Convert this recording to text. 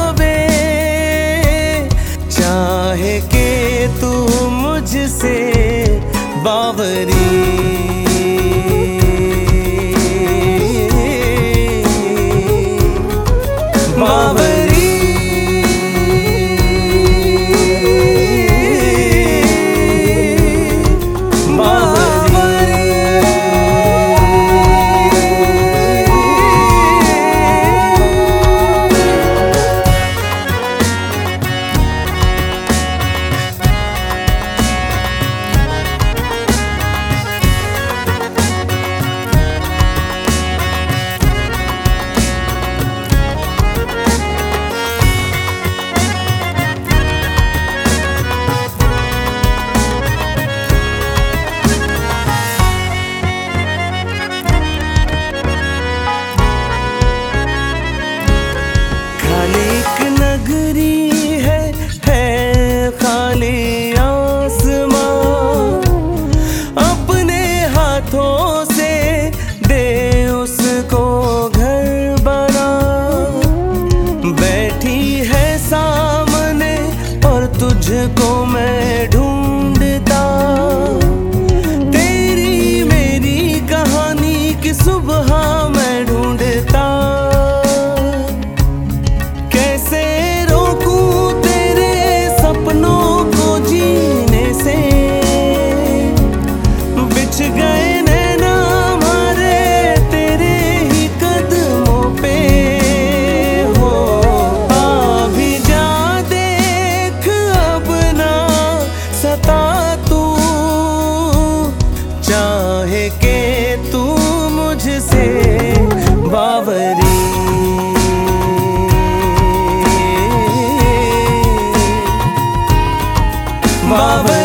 जावे। चाहे के तू मुझसे बावरी। बावरी। तुझको मैं ढूंढता। तेरी मेरी कहानी की सुबह of